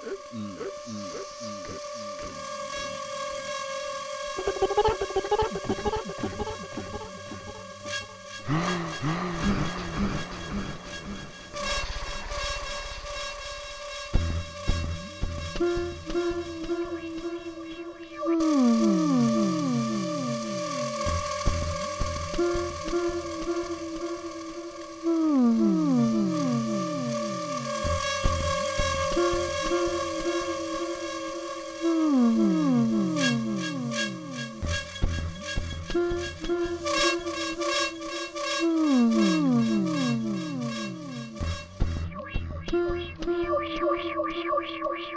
Boom, boom, boom.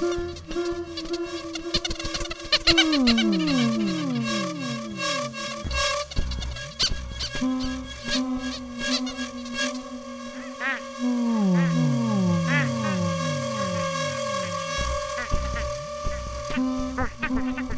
Ha ha ha!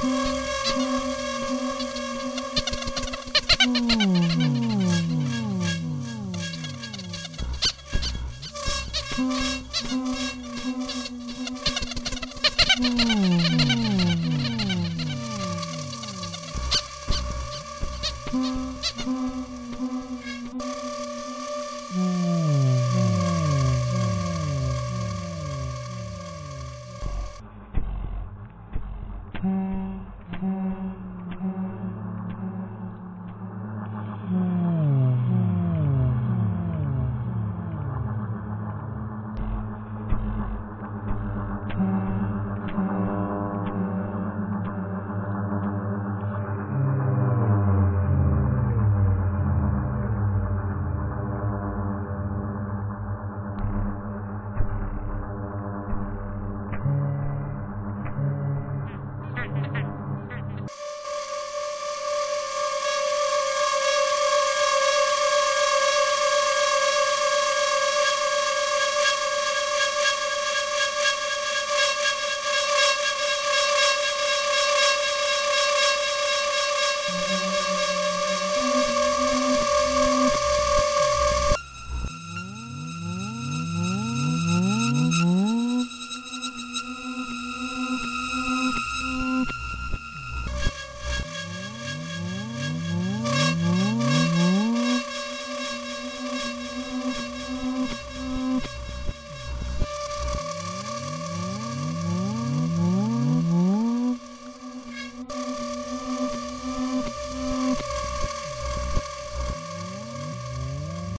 Mm-hmm.